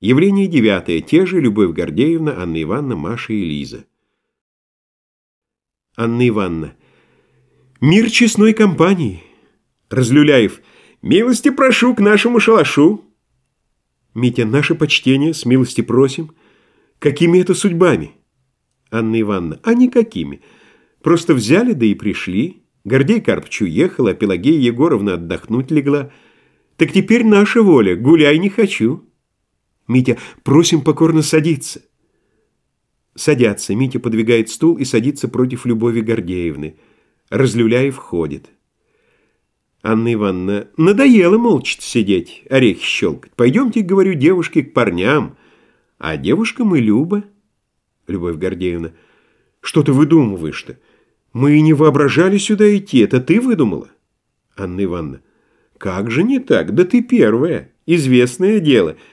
Явление девятое. Те же Любовь Гордеевна, Анна Ивановна, Маша и Лиза. Анна Ивановна. Мир честной компании. Разлюляев. Милости прошу к нашему шалашу. Митя. Наше почтение, с милости просим. Какими это судьбами? Анна Ивановна. А никакими. Просто взяли, да и пришли. Гордей Карпыч уехал, а Пелагея Егоровна отдохнуть легла. Так теперь наша воля, гуляй не хочу. Митя, просим покорно садиться. Садятся. Митя подвигает стул и садится против Любови Гордеевны. Разлюляев входит. Анна Ивановна, надоело молча сидеть, орехи щелкать. Пойдемте, говорю, девушки, к парням. А девушкам и Люба. Любовь Гордеевна, что ты выдумываешь-то? Мы и не воображали сюда идти, это ты выдумала? Анна Ивановна, как же не так? Да ты первая, известное дело —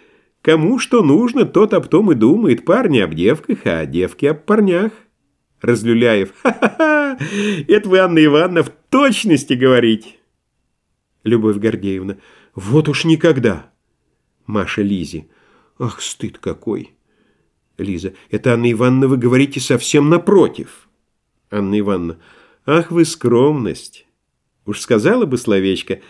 Кому что нужно, тот об том и думает. Парни об девках, а девки об парнях. Разлюляев. Ха-ха-ха! Это вы, Анна Ивановна, в точности говорите. Любовь Гордеевна. Вот уж никогда. Маша Лизе. Ах, стыд какой. Лиза. Это, Анна Ивановна, вы говорите совсем напротив. Анна Ивановна. Ах, вы скромность. Уж сказала бы словечко.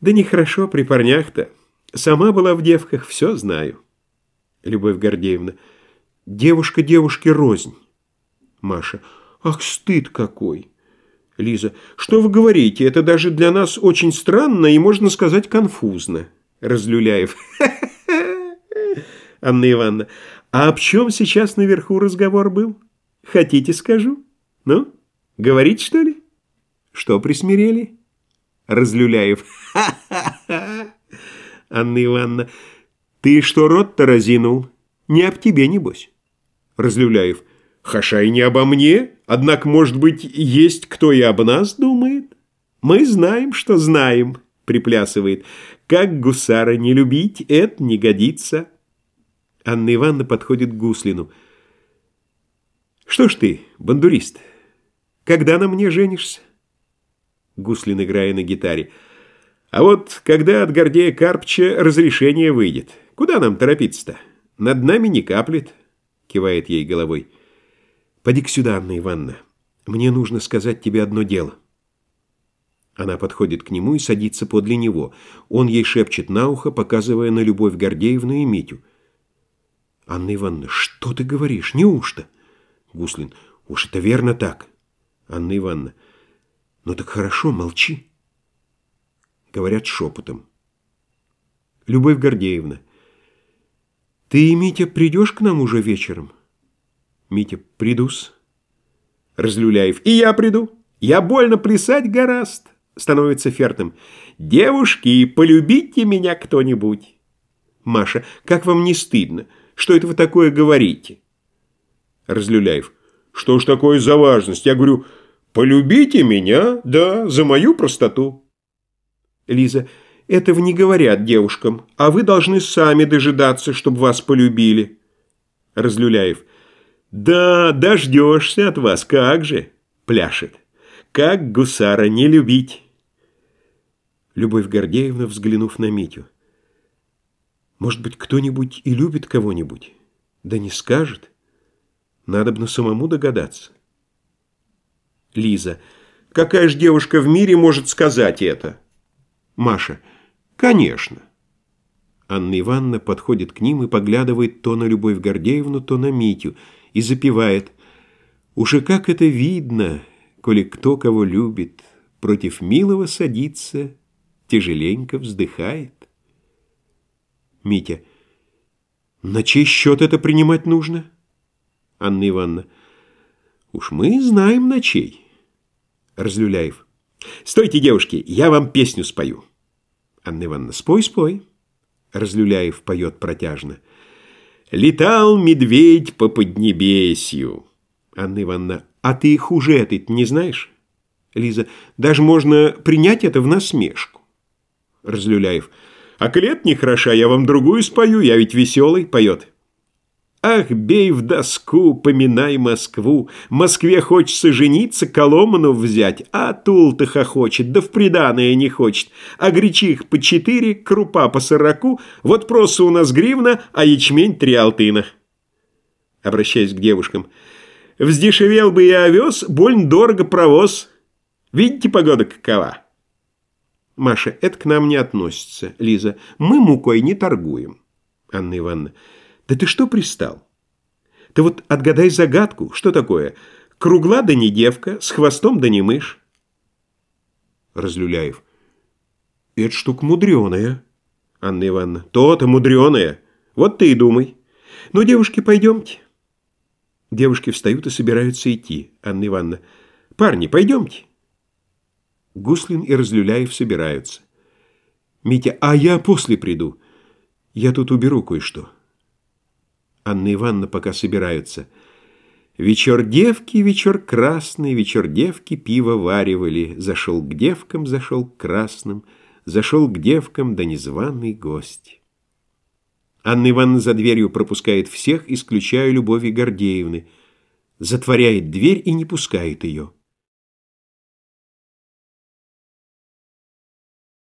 Да нехорошо при парнях-то. Сама была в девках, все знаю. Любовь Гордеевна. Девушка девушке рознь. Маша. Ах, стыд какой. Лиза. Что вы говорите? Это даже для нас очень странно и, можно сказать, конфузно. Разлюляев. Анна Ивановна. А об чем сейчас наверху разговор был? Хотите, скажу? Ну, говорить, что ли? Что присмирели? Разлюляев. Ха-ха-ха. Анна Ивановна. Ты что рот-то разинул? Не об тебе, небось. Разлюляев. Хаша и не обо мне, однако, может быть, есть кто и об нас думает. Мы знаем, что знаем, приплясывает. Как гусара не любить, это не годится. Анна Ивановна подходит к Гуслину. Что ж ты, бандурист, когда на мне женишься? Гуслин, играя на гитаре. А вот когда от Гордея Карпча разрешение выйдет, куда нам торопиться-то? Над нами не каплет, кивает ей головой. Поди-ка сюда, Анна Ивановна. Мне нужно сказать тебе одно дело. Она подходит к нему и садится подле него. Он ей шепчет на ухо, показывая на Любовь Гордеевну и Митю. «Анна Ивановна, что ты говоришь? Неужто?» Гуслин. «Уж это верно так». Анна Ивановна. «Ну так хорошо, молчи» говорят шепотом. Любовь Гордеевна. Ты, Митя, придешь к нам уже вечером? Митя, придус. Разлюляев. И я приду. Я больно плясать гораст. Становится фертом. Девушки, полюбите меня кто-нибудь. Маша, как вам не стыдно? Что это вы такое говорите? Разлюляев. Что ж такое за важность? Я говорю, полюбите меня, да, за мою простоту. Лиза, этого не говорят девушкам, а вы должны сами дожидаться, чтобы вас полюбили. Разлюляев. Да, дождешься от вас, как же, пляшет. Как гусара не любить. Любовь Гордеевна, взглянув на Митю. Может быть, кто-нибудь и любит кого-нибудь? Да не скажет. Надо бы на самому догадаться. Лиза. Какая же девушка в мире может сказать это? Маша. Конечно. Анна Ивановна подходит к ним и поглядывает то на Любовь Гордеевну, то на Митю и запевает. Уже как это видно, коли кто кого любит, против милого садится, тяжеленько вздыхает. Митя. На чей счет это принимать нужно? Анна Ивановна. Уж мы знаем на чей. Разлюляев. «Стойте, девушки, я вам песню спою». Анна Ивановна, спой, спой. Разлюляев поет протяжно. «Летал медведь по поднебесью». Анна Ивановна, а ты хуже этой не знаешь? Лиза, даже можно принять это в насмешку. Разлюляев, а клет не хороша, я вам другую спою, я ведь веселый, поет. Ах, бей в доску, поминай Москву. Москве хочется жениться, Коломану взять, а Тул-то хохочет, да в приданое не хочет. А гречих по четыре, крупа по сороку, вот просто у нас гривна, а ячмень три алтына. Обращаясь к девушкам. Вздешевел бы я овес, больно дорого провоз. Видите, погода какова? Маша, это к нам не относится. Лиза, мы мукой не торгуем. Анна Ивановна, да ты что пристал? Ты вот отгадай загадку, что такое? Кругла да не девка, с хвостом да не мышь. Разлюляев. Это штука мудреная. Анна Ивановна. То-то мудреная. Вот ты и думай. Ну, девушки, пойдемте. Девушки встают и собираются идти. Анна Ивановна. Парни, пойдемте. Гуслин и Разлюляев собираются. Митя, а я после приду. Я тут уберу кое-что. Анна Ивановна пока собираются. Вечер девки, вечер красный, вечер девки пиво варивали. Зашел к девкам, зашел к красным, зашел к девкам, да незваный гость. Анна Ивановна за дверью пропускает всех, исключая Любови Гордеевны. Затворяет дверь и не пускает ее.